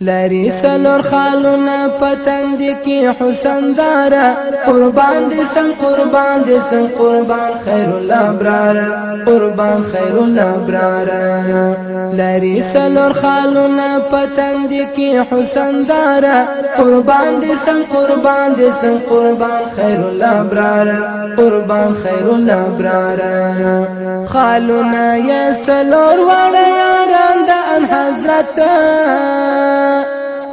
لری سلور خالونه پتند کی حسین دارا قربان دې سم قربان دې سم قربان خیر الابرار قربان خیر الابرار لری سلور خالونه پتند کی حسین دارا قربان دې سم قربان دې سم قربان خیر الابرار قربان خیر الابرار خالونه یا سلور وړ یاران جان حضرت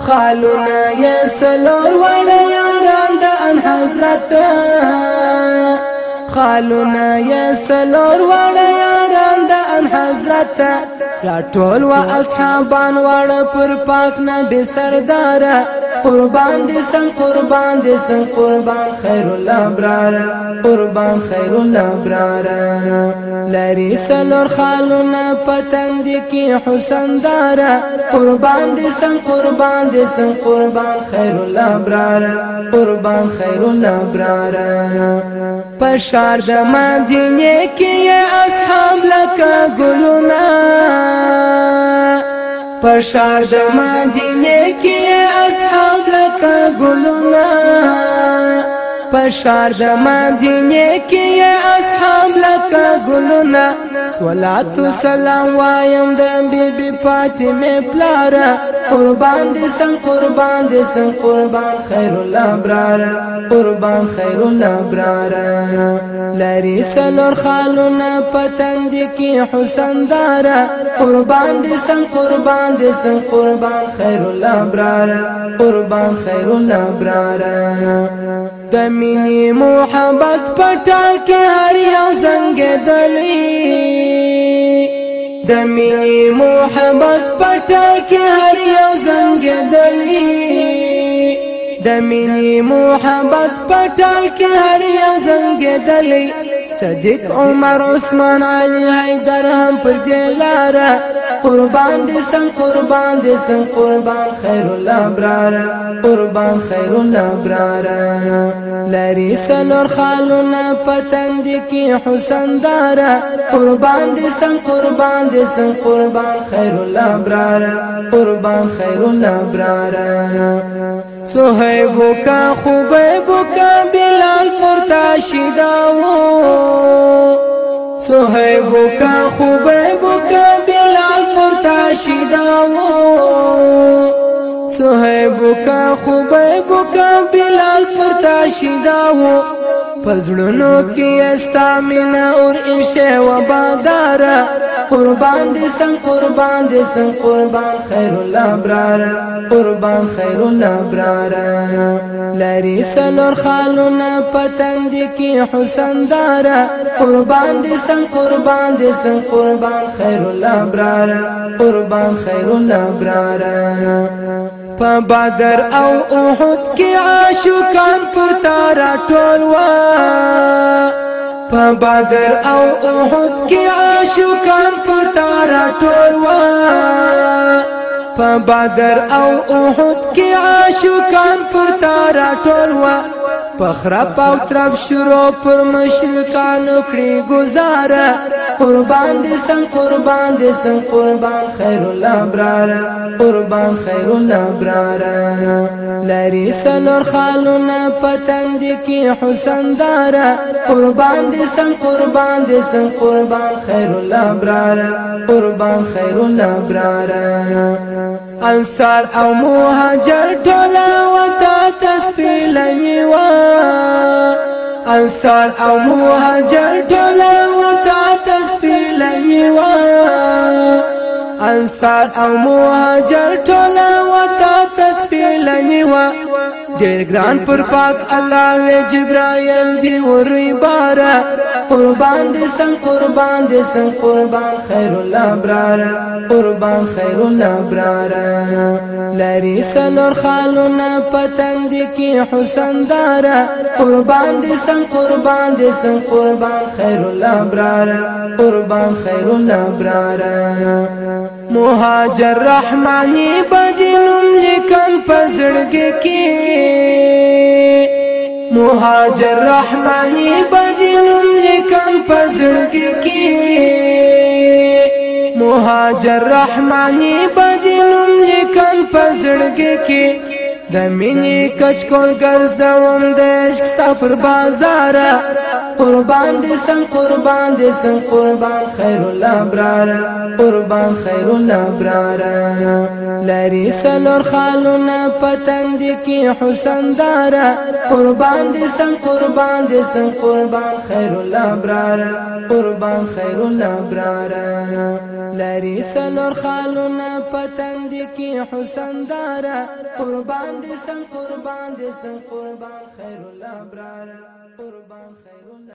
خالونه یې سلور وړه یاران د ان حضرت خالونه یې سلور وړه یاران د ان حضرت راټول و اصحابان وړه پر پاک نبی سردار قربان دي سن قربان دي سن قربان خير الابرار قربان خير الابرار لري سلور خالونا پتن دي کی حسن دارا قربان دي سن قربان دي سن قربان خير الابرار قربان خير الابرار پشار د مدینه کې اصحاب لکه ګلونه پر شار د مدینه کې اصحاب لکه ګلونه پر شار د مدینه کې اصحاب لکه ګلونه صلوات سلام وایم د بیبي فاطمه پلاره قربان دي سم قربان دي سم قربان خير الابرار قربان خير الابرار لری سلور خالونه پتند کی حسن دارا قربان دي سم قربان دي سم قربان خير الابرار قربان خير الابرار د مینې محبت پټال کې هر یو زنګ دلی د مینې محبت پټال کې هر یو زنګ دلی د مینې محبت پټال کې هر یو زنګ دلی صدیق عمر عثمان علی حیدر هم پر دې لاره قربان دي سم قربان دي سم قربان خير الابرار قربان خير الابرار لري سلور خالونا پتن دي کی حسن دارا قربان دي سم قربان دي سم قربان خير الابرار قربان خير الابرار سہیب کا خبیب کا بلال مرتاشدہ وہ سہیب کا خبیب راشدا و صہیب کا خبیب کا بلال پر تاشدا و پزړونو کې استامینا اور انشه و بادار قربان دې سم قربان دې سم قربان خير الابرار قربان خير الابرار لری سلور خالونه پتند کې حسن دار قربان دې سم قربان دې سم قربان خير الابرار قربان خير الابرار په بدر او احد کې عاشقان پر تارا ټول وا په بدر او احد کې عاشقان پر تارا ټول وا په بدر او احد کې عاشقان پر تارا ټول وا په خراب او تراب شروع پر مشرکان کړی گزاره قربان دي سم قربان دي سم قربان خير الابرار قربان خير الابرار لري سلور خالونه پتند کی حسن دارا قربان دي سم قربان دي سم قربان خير الابرار قربان خير الابرار انصار او مهاجر ټولا وتا تسبیل میوا انصار او مهاجر ټولا وا انصار او مهاجر ټول وتا تسبیلنی وا ډیر ګران پر پاک الله و جبرائیل دی ورې بارا قربان دي سم قربان دي سم قربان خير الابرار قربان خير الابرار لری سنور خالونا پتنګ دي کې حسن دار قربان دي سم قربان دي سم قربان خير الابرار قربان خير الابرار مهاجر رحماني بدلم لکم پزړګ کې مهاجر رحماني بدلم پزړګي کې مهاجر رحماني بدلم لیکم پزړګي کې د مینې کچ کول ګرځوم د عشق سفر بازار قربان دي سم قربان دي سم قربان خير الله برار قربان خير الله برار لری سلور خالونه پتند کی حسن دارا قربان دي سم قربان دي سم قربان خير الله برار قربان خير الله برار لری سلور خالونه پتند کی حسن دارا قربان دي سم قربان دي سم قربان خير الله برار قربان خير